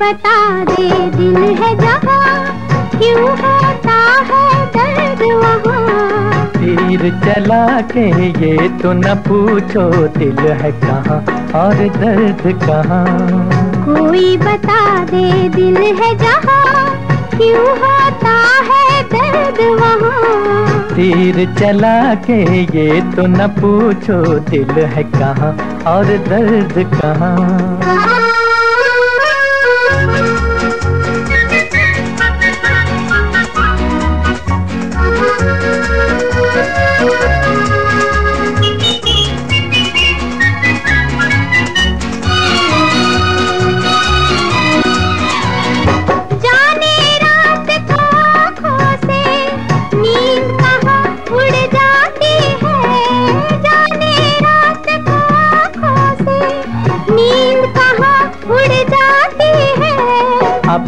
बता दे दिल है जहाँ। क्यों होता है दर्द वहाँ? तीर चला के ये तो न पूछो दिल है कहाँ और दर्द कहाँ? कोई बता दे दिल है जहाँ। क्यों होता है दर्द वहाँ? तीर चला के ये तो न पूछो दिल है कहाँ और दर्द कहाँ?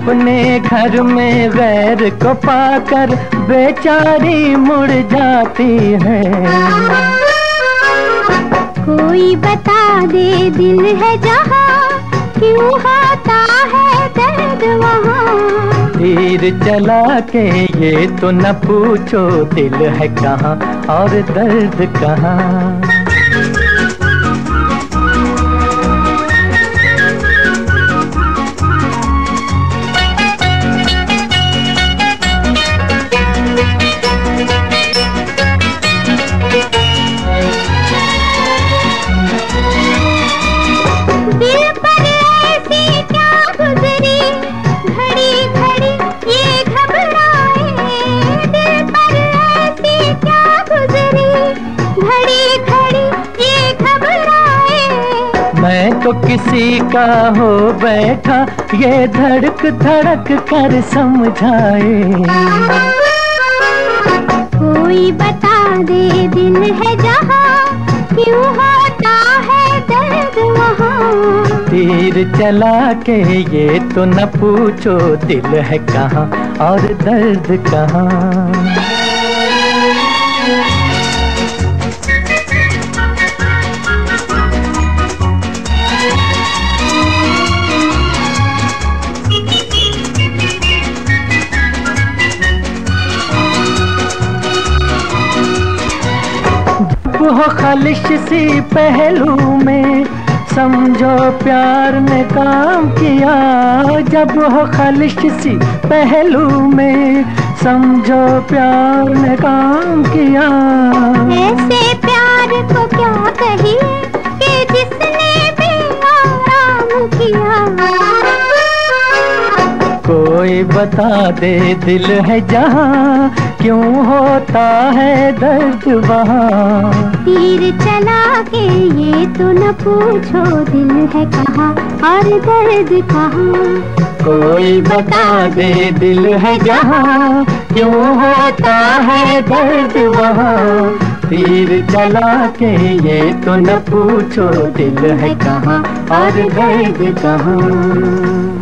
अपने घर में गैर को पाकर बेचारी मुड़ जाती है। कोई बता दे दिल है जहाँ क्यों होता है दर्द वहाँ? तीर चला के ये तो न पूछो दिल है कहाँ और दर्द कहाँ। मैं तो किसी का हो बैठा ये धड़क धड़क कर समझाए। कोई बता दे दिन है जहाँ क्यों होता है दर्द वहाँ? तीर चला के ये तो न पूछो दिल है कहाँ और दर्द कहाँ। हो खालिश सी पहलू में, समझो प्यार ने काम किया। जब हो खालिश सी पहलू में, समझो प्यार ने काम किया। ऐसे प्यार को क्या कोई बता दे दिल है जहाँ। क्यों होता है दर्द वहाँ? तीर चला के ये तो न पूछो दिल है कहाँ और दर्द कहाँ? कोई बता दे दिल है जहाँ। क्यों होता है दर्द वहाँ? तीर चला के ये तो न पूछो दिल है कहाँ और दर्द कहाँ?